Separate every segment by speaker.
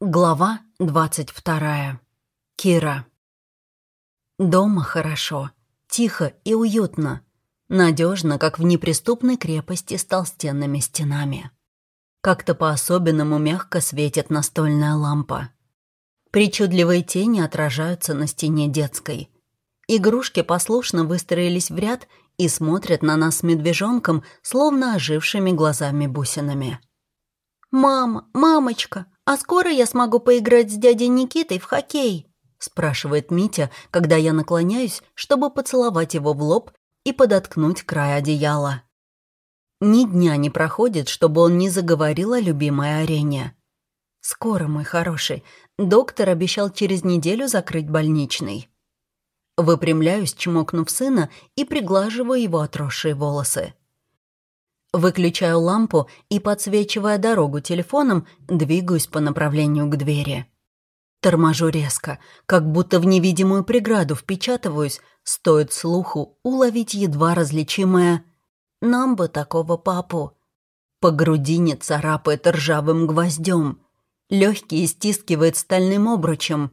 Speaker 1: Глава двадцать вторая. Кира. Дома хорошо, тихо и уютно. Надежно, как в неприступной крепости с толстенными стенами. Как-то по-особенному мягко светит настольная лампа. Причудливые тени отражаются на стене детской. Игрушки послушно выстроились в ряд и смотрят на нас с медвежонком, словно ожившими глазами-бусинами. «Мама, мамочка, а скоро я смогу поиграть с дядей Никитой в хоккей?» спрашивает Митя, когда я наклоняюсь, чтобы поцеловать его в лоб и подоткнуть край одеяла. Ни дня не проходит, чтобы он не заговорил о любимой арене. «Скоро, мой хороший. Доктор обещал через неделю закрыть больничный». Выпрямляюсь, чмокнув сына, и приглаживаю его отросшие волосы. Выключаю лампу и, подсвечивая дорогу телефоном, двигаюсь по направлению к двери. Торможу резко, как будто в невидимую преграду впечатываюсь, стоит слуху уловить едва различимое «Нам бы такого папу». По грудине царапает ржавым гвоздем, легкий стискивает стальным обручем.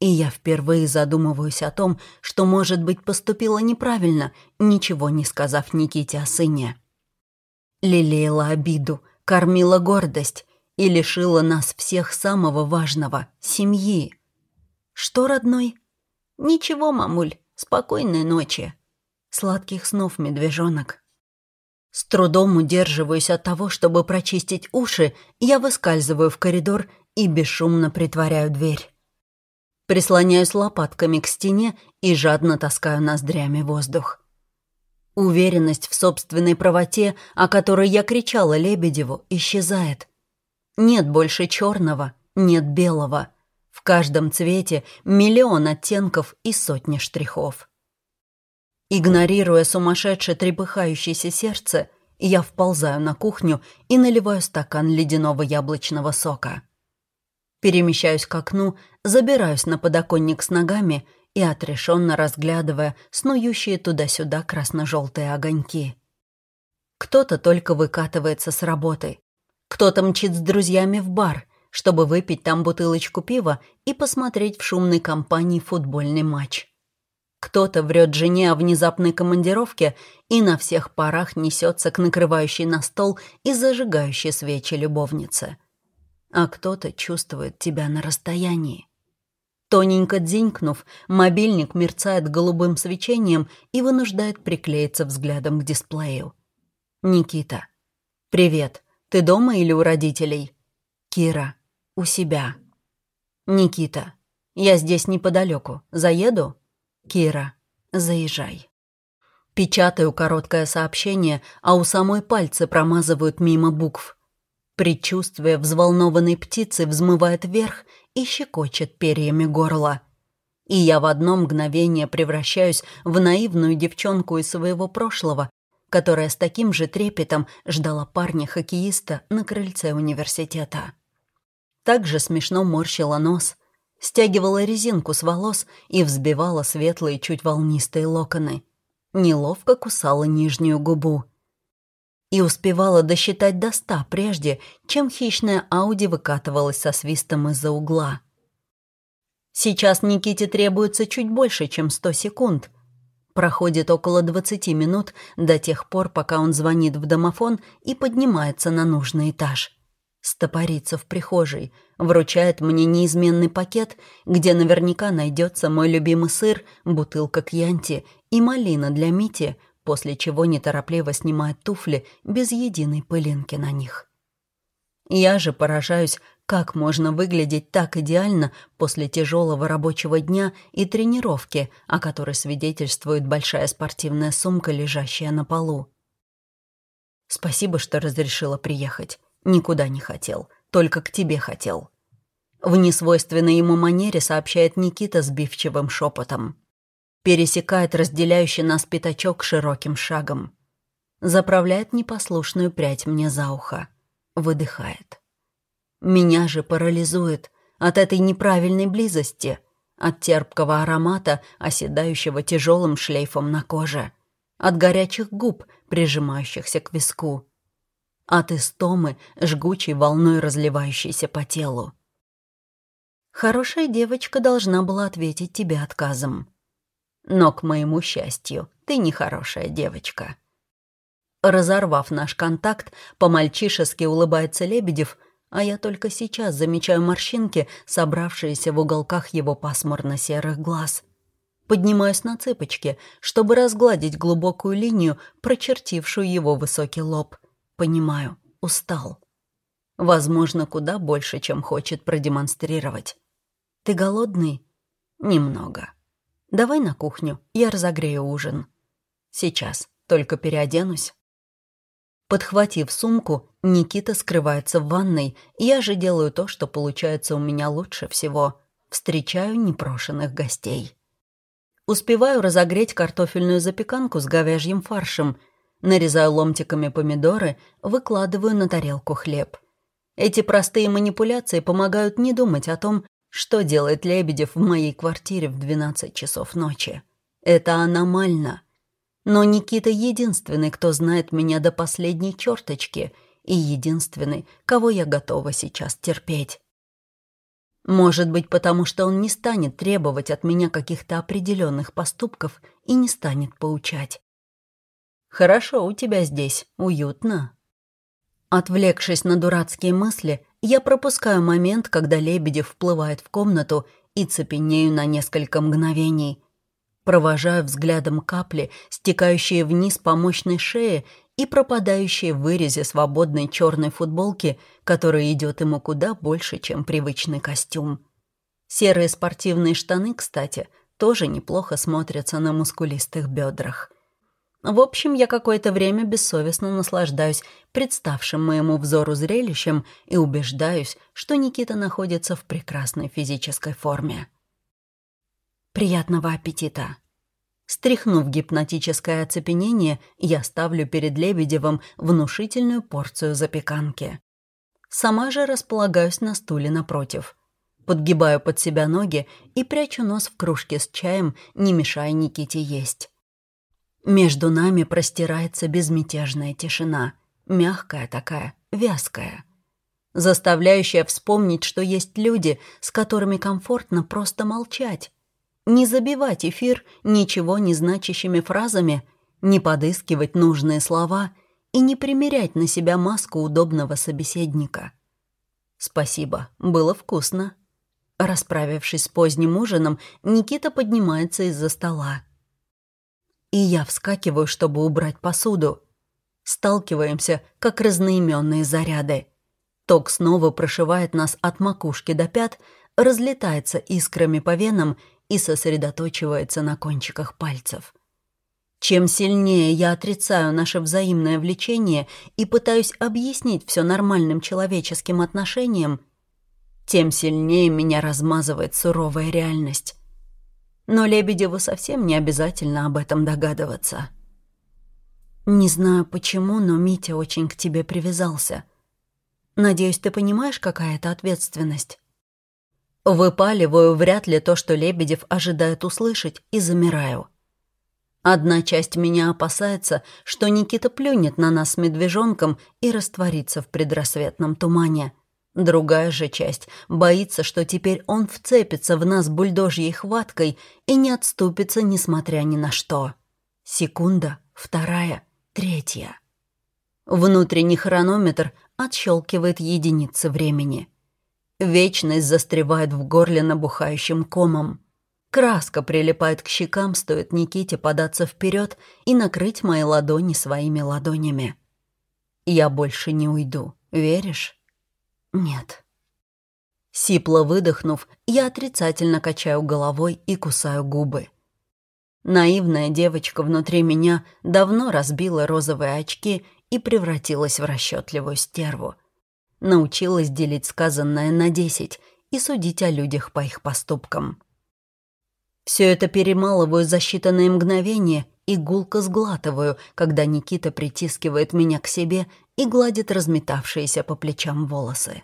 Speaker 1: И я впервые задумываюсь о том, что, может быть, поступила неправильно, ничего не сказав Никите о сыне лелеяла обиду, кормила гордость и лишила нас всех самого важного — семьи. Что, родной? Ничего, мамуль, спокойной ночи. Сладких снов, медвежонок. С трудом удерживаюсь от того, чтобы прочистить уши, я выскальзываю в коридор и бесшумно притворяю дверь. Прислоняюсь лопатками к стене и жадно таскаю ноздрями воздух. Уверенность в собственной правоте, о которой я кричала Лебедеву, исчезает. Нет больше черного, нет белого. В каждом цвете миллион оттенков и сотни штрихов. Игнорируя сумасшедшее трепыхающееся сердце, я вползаю на кухню и наливаю стакан ледяного яблочного сока. Перемещаюсь к окну, забираюсь на подоконник с ногами — и отрешенно разглядывая снующие туда-сюда красно-желтые огоньки. Кто-то только выкатывается с работы, кто-то мчит с друзьями в бар, чтобы выпить там бутылочку пива и посмотреть в шумной компании футбольный матч. Кто-то врет жене о внезапной командировке и на всех парах несется к накрывающей на стол и зажигающей свечи любовнице. А кто-то чувствует тебя на расстоянии. Тоненько дзинькнув, мобильник мерцает голубым свечением и вынуждает приклеиться взглядом к дисплею. «Никита. Привет. Ты дома или у родителей?» «Кира. У себя». «Никита. Я здесь неподалеку. Заеду?» «Кира. Заезжай». Печатаю короткое сообщение, а у самой пальцы промазывают мимо букв. Предчувствие взволнованной птицы взмывает вверх и щекочет перьями горло. И я в одно мгновение превращаюсь в наивную девчонку из своего прошлого, которая с таким же трепетом ждала парня-хоккеиста на крыльце университета. Также смешно морщила нос, стягивала резинку с волос и взбивала светлые, чуть волнистые локоны. Неловко кусала нижнюю губу. И успевала досчитать до ста прежде, чем хищная Ауди выкатывалась со свистом из-за угла. Сейчас Никите требуется чуть больше, чем сто секунд. Проходит около двадцати минут до тех пор, пока он звонит в домофон и поднимается на нужный этаж. Стопорится в прихожей, вручает мне неизменный пакет, где наверняка найдется мой любимый сыр, бутылка кьянти и малина для Мити, после чего неторопливо снимает туфли без единой пылинки на них. Я же поражаюсь, как можно выглядеть так идеально после тяжелого рабочего дня и тренировки, о которой свидетельствует большая спортивная сумка, лежащая на полу. Спасибо, что разрешила приехать. Никуда не хотел, только к тебе хотел. В несвойственной ему манере сообщает Никита сбивчивым шепотом пересекает разделяющий нас пятачок широким шагом. Заправляет непослушную прядь мне за ухо. Выдыхает. Меня же парализует от этой неправильной близости, от терпкого аромата, оседающего тяжелым шлейфом на коже, от горячих губ, прижимающихся к виску, от истомы, жгучей волной разливающейся по телу. Хорошая девочка должна была ответить тебе отказом. Но, к моему счастью, ты не хорошая девочка. Разорвав наш контакт, по-мальчишески улыбается Лебедев, а я только сейчас замечаю морщинки, собравшиеся в уголках его пасмурно-серых глаз. Поднимаюсь на цыпочки, чтобы разгладить глубокую линию, прочертившую его высокий лоб. Понимаю, устал. Возможно, куда больше, чем хочет продемонстрировать. «Ты голодный?» «Немного. Давай на кухню, я разогрею ужин». «Сейчас, только переоденусь». Подхватив сумку, Никита скрывается в ванной, я же делаю то, что получается у меня лучше всего. Встречаю непрошенных гостей. Успеваю разогреть картофельную запеканку с говяжьим фаршем, нарезаю ломтиками помидоры, выкладываю на тарелку хлеб. Эти простые манипуляции помогают не думать о том, что делает Лебедев в моей квартире в 12 часов ночи. Это аномально. Но Никита единственный, кто знает меня до последней черточки, и единственный, кого я готова сейчас терпеть. Может быть, потому что он не станет требовать от меня каких-то определенных поступков и не станет поучать. «Хорошо у тебя здесь, уютно». Отвлекшись на дурацкие мысли, я пропускаю момент, когда Лебедев вплывает в комнату и цепенею на несколько мгновений, Провожаю взглядом капли, стекающие вниз по мощной шее и пропадающие в вырезе свободной черной футболки, которая идет ему куда больше, чем привычный костюм. Серые спортивные штаны, кстати, тоже неплохо смотрятся на мускулистых бедрах. В общем, я какое-то время бессовестно наслаждаюсь представшим моему взору зрелищем и убеждаюсь, что Никита находится в прекрасной физической форме. Приятного аппетита. Стряхнув гипнотическое оцепенение, я ставлю перед Лебедевым внушительную порцию запеканки. Сама же располагаюсь на стуле напротив. Подгибаю под себя ноги и прячу нос в кружке с чаем, не мешая Никите есть. Между нами простирается безмятежная тишина, мягкая такая, вязкая, заставляющая вспомнить, что есть люди, с которыми комфортно просто молчать, не забивать эфир ничего не значащими фразами, не подыскивать нужные слова и не примерять на себя маску удобного собеседника. «Спасибо, было вкусно». Расправившись с поздним ужином, Никита поднимается из-за стола. И я вскакиваю, чтобы убрать посуду. Сталкиваемся, как разноименные заряды. Ток снова прошивает нас от макушки до пят, разлетается искрами по венам и сосредоточивается на кончиках пальцев. Чем сильнее я отрицаю наше взаимное влечение и пытаюсь объяснить все нормальным человеческим отношениям, тем сильнее меня размазывает суровая реальность. Но Лебедеву совсем не обязательно об этом догадываться. «Не знаю почему, но Митя очень к тебе привязался. Надеюсь, ты понимаешь, какая это ответственность?» Выпаливаю вряд ли то, что Лебедев ожидает услышать, и замираю. Одна часть меня опасается, что Никита плюнет на нас медвежонком и растворится в предрассветном тумане. Другая же часть боится, что теперь он вцепится в нас бульдожьей хваткой и не отступится, несмотря ни на что. Секунда, вторая, третья. Внутренний хронометр отщелкивает единицы времени. Вечность застревает в горле набухающим комом. Краска прилипает к щекам, стоит Никите податься вперед и накрыть мои ладони своими ладонями. Я больше не уйду, веришь? Нет. Сипло выдохнув, я отрицательно качаю головой и кусаю губы. Наивная девочка внутри меня давно разбила розовые очки и превратилась в расчетливую стерву научилась делить сказанное на десять и судить о людях по их поступкам. Все это перемалываю за считанные мгновения и гулко сглатываю, когда Никита притискивает меня к себе и гладит разметавшиеся по плечам волосы.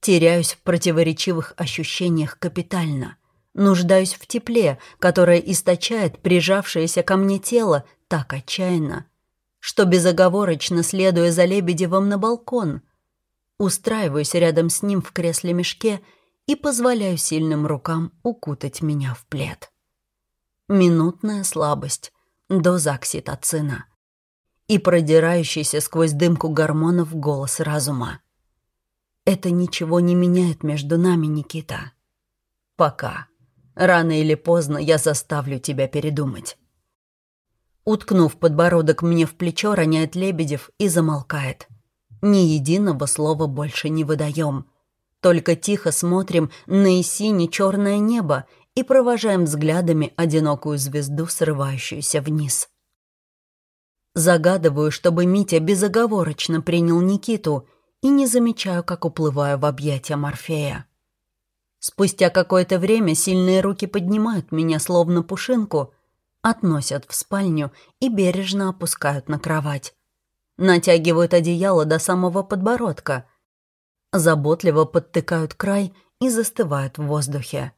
Speaker 1: Теряюсь в противоречивых ощущениях капитально. Нуждаюсь в тепле, которое источает прижавшееся ко мне тело так отчаянно, что безоговорочно, следуя за Лебедевым на балкон, Устраиваюсь рядом с ним в кресле-мешке и позволяю сильным рукам укутать меня в плед. Минутная слабость, доза окситоцина и продирающийся сквозь дымку гормонов голос разума. Это ничего не меняет между нами, Никита. Пока. Рано или поздно я заставлю тебя передумать. Уткнув подбородок мне в плечо, роняет Лебедев и замолкает. Ни единого слова больше не выдаем. Только тихо смотрим на и сине-черное небо и провожаем взглядами одинокую звезду, срывающуюся вниз. Загадываю, чтобы Митя безоговорочно принял Никиту и не замечаю, как уплываю в объятия Морфея. Спустя какое-то время сильные руки поднимают меня, словно пушинку, относят в спальню и бережно опускают на кровать. Натягивают одеяло до самого подбородка, заботливо подтыкают край и застывают в воздухе.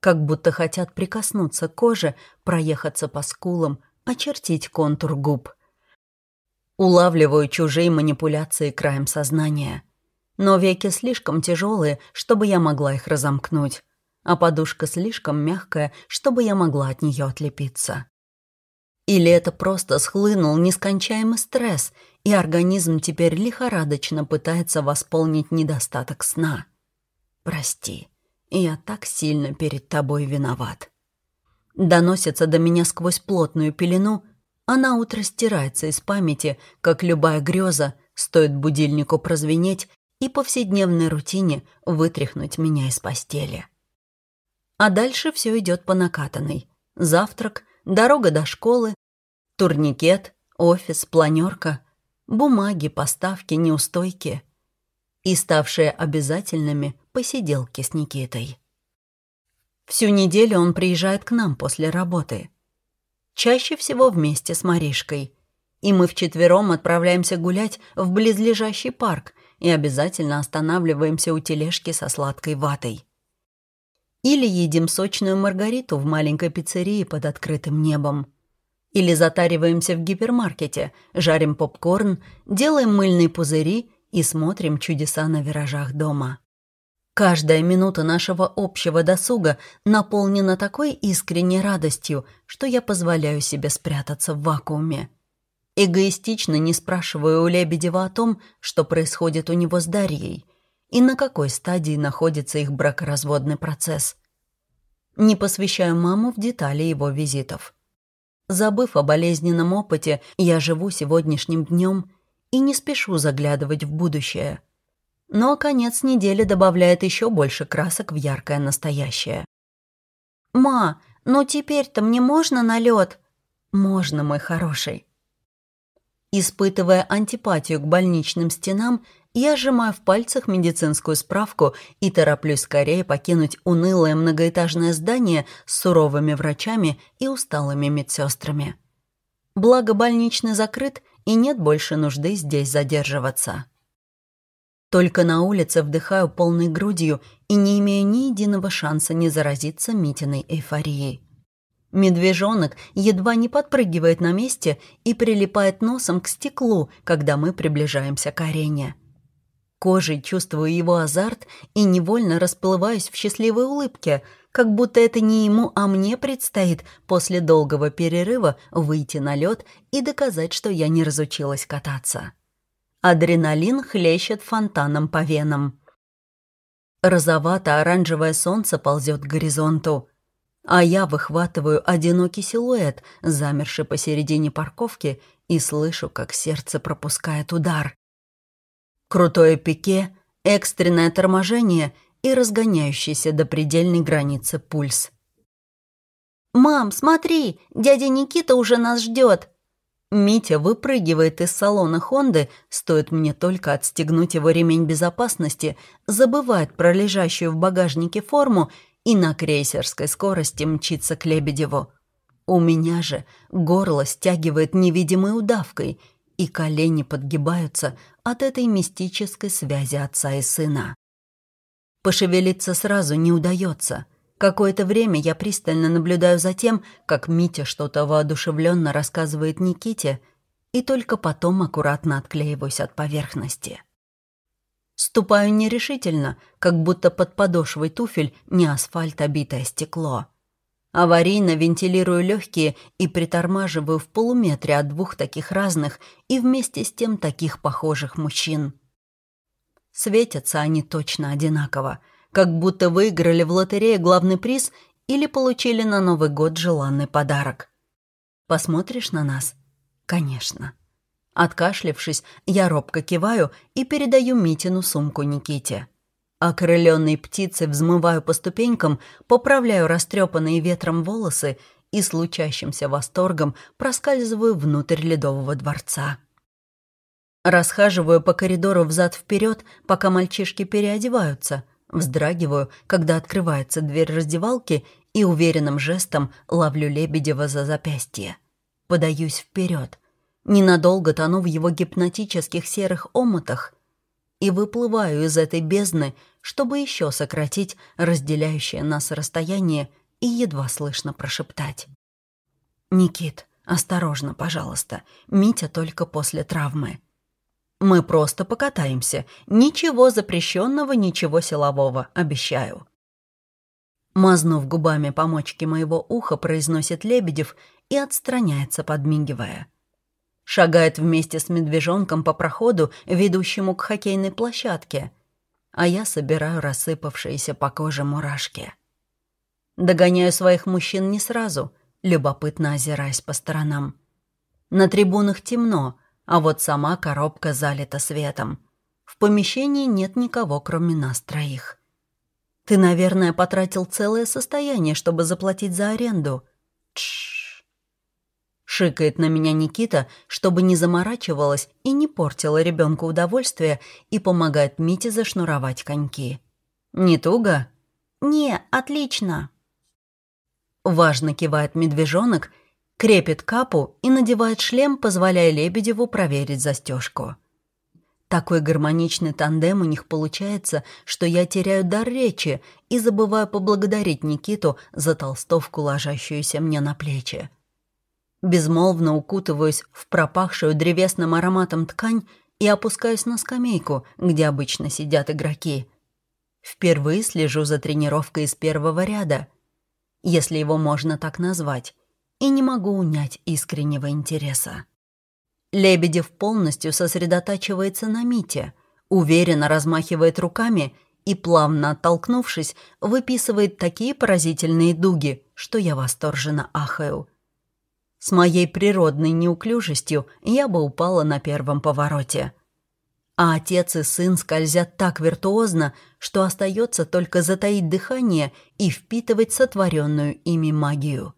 Speaker 1: Как будто хотят прикоснуться к коже, проехаться по скулам, очертить контур губ. Улавливаю чужие манипуляции краем сознания. Но веки слишком тяжелые, чтобы я могла их разомкнуть, а подушка слишком мягкая, чтобы я могла от нее отлепиться. Или это просто схлынул нескончаемый стресс, и организм теперь лихорадочно пытается восполнить недостаток сна. Прости, я так сильно перед тобой виноват. Доносится до меня сквозь плотную пелену а на утро стирается из памяти, как любая греза, стоит будильнику прозвенеть и повседневной рутине вытряхнуть меня из постели. А дальше все идет по накатанной. Завтрак, дорога до школы, турникет, офис, планерка, бумаги, поставки, неустойки и ставшие обязательными посиделки с Никитой. Всю неделю он приезжает к нам после работы – чаще всего вместе с Маришкой. И мы вчетвером отправляемся гулять в близлежащий парк и обязательно останавливаемся у тележки со сладкой ватой. Или едим сочную маргариту в маленькой пиццерии под открытым небом. Или затариваемся в гипермаркете, жарим попкорн, делаем мыльные пузыри и смотрим чудеса на виражах дома. Каждая минута нашего общего досуга наполнена такой искренней радостью, что я позволяю себе спрятаться в вакууме. Эгоистично не спрашиваю у Лебедева о том, что происходит у него с Дарьей и на какой стадии находится их бракоразводный процесс. Не посвящаю маму в детали его визитов. Забыв о болезненном опыте, я живу сегодняшним днем и не спешу заглядывать в будущее – но конец недели добавляет еще больше красок в яркое настоящее. «Ма, ну теперь-то мне можно на лед? «Можно, мой хороший». Испытывая антипатию к больничным стенам, я сжимаю в пальцах медицинскую справку и тороплюсь скорее покинуть унылое многоэтажное здание с суровыми врачами и усталыми медсестрами. Благо больничный закрыт, и нет больше нужды здесь задерживаться. Только на улице вдыхаю полной грудью и не имею ни единого шанса не заразиться Митиной эйфорией. Медвежонок едва не подпрыгивает на месте и прилипает носом к стеклу, когда мы приближаемся к арене. Кожей чувствую его азарт и невольно расплываюсь в счастливой улыбке, как будто это не ему, а мне предстоит после долгого перерыва выйти на лед и доказать, что я не разучилась кататься. Адреналин хлещет фонтаном по венам. Розовато-оранжевое солнце ползет к горизонту, а я выхватываю одинокий силуэт, замерший посередине парковки, и слышу, как сердце пропускает удар. Крутое пике, экстренное торможение и разгоняющийся до предельной границы пульс. «Мам, смотри, дядя Никита уже нас ждет!» Митя выпрыгивает из салона Хонды, стоит мне только отстегнуть его ремень безопасности, забывает про лежащую в багажнике форму и на крейсерской скорости мчится к Лебедеву. У меня же горло стягивает невидимой удавкой, и колени подгибаются от этой мистической связи отца и сына. Пошевелиться сразу не удается — Какое-то время я пристально наблюдаю за тем, как Митя что-то воодушевленно рассказывает Никите, и только потом аккуратно отклеиваюсь от поверхности. Ступаю нерешительно, как будто под подошвой туфель не асфальт, а стекло. Аварийно вентилирую легкие и притормаживаю в полуметре от двух таких разных и вместе с тем таких похожих мужчин. Светятся они точно одинаково, как будто выиграли в лотерее главный приз или получили на Новый год желанный подарок. Посмотришь на нас? Конечно. Откашлившись, я робко киваю и передаю Митину сумку Никите. Окрыленной птицей взмываю по ступенькам, поправляю растрепанные ветром волосы и с лучащимся восторгом проскальзываю внутрь ледового дворца. Расхаживаю по коридору взад-вперед, пока мальчишки переодеваются. Вздрагиваю, когда открывается дверь раздевалки и уверенным жестом ловлю Лебедева за запястье. Подаюсь вперед. Ненадолго тону в его гипнотических серых омутах и выплываю из этой бездны, чтобы еще сократить разделяющее нас расстояние и едва слышно прошептать. «Никит, осторожно, пожалуйста. Митя только после травмы. Мы просто покатаемся. Ничего запрещенного, ничего силового, обещаю». Мазнув губами помочки моего уха, произносит Лебедев и отстраняется, подмигивая шагает вместе с медвежонком по проходу, ведущему к хоккейной площадке, а я собираю рассыпавшиеся по коже мурашки. Догоняю своих мужчин не сразу, любопытно озираясь по сторонам. На трибунах темно, а вот сама коробка залита светом. В помещении нет никого, кроме нас троих. Ты, наверное, потратил целое состояние, чтобы заплатить за аренду. Тш. Шикает на меня Никита, чтобы не заморачивалась и не портила ребенку удовольствие, и помогает Мите зашнуровать коньки. «Не туго?» «Не, отлично». Важно кивает медвежонок, крепит капу и надевает шлем, позволяя Лебедеву проверить застежку. Такой гармоничный тандем у них получается, что я теряю дар речи и забываю поблагодарить Никиту за толстовку, ложащуюся мне на плечи. Безмолвно укутываюсь в пропахшую древесным ароматом ткань и опускаюсь на скамейку, где обычно сидят игроки. Впервые слежу за тренировкой из первого ряда, если его можно так назвать, и не могу унять искреннего интереса. Лебедев полностью сосредотачивается на Мите, уверенно размахивает руками и, плавно оттолкнувшись, выписывает такие поразительные дуги, что я восторженно ахаю – с моей природной неуклюжестью я бы упала на первом повороте. А отец и сын скользят так виртуозно, что остается только затаить дыхание и впитывать сотворенную ими магию.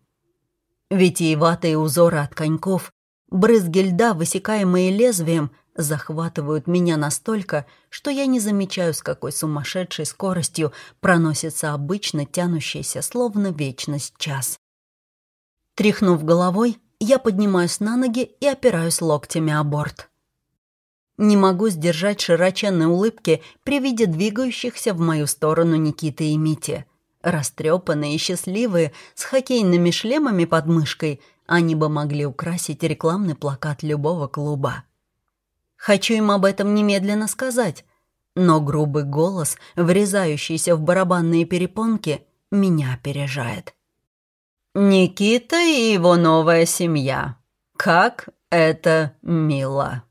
Speaker 1: Витиеватые узоры от коньков, брызги льда, высекаемые лезвием, захватывают меня настолько, что я не замечаю, с какой сумасшедшей скоростью проносится обычно тянущийся, словно вечность час. Тряхнув головой, я поднимаюсь на ноги и опираюсь локтями о борт. Не могу сдержать широченной улыбки при виде двигающихся в мою сторону Никиты и Мити. Растрепанные и счастливые, с хоккейными шлемами под мышкой, они бы могли украсить рекламный плакат любого клуба. Хочу им об этом немедленно сказать, но грубый голос, врезающийся в барабанные перепонки, меня опережает. Никита и его новая семья. Как это мило.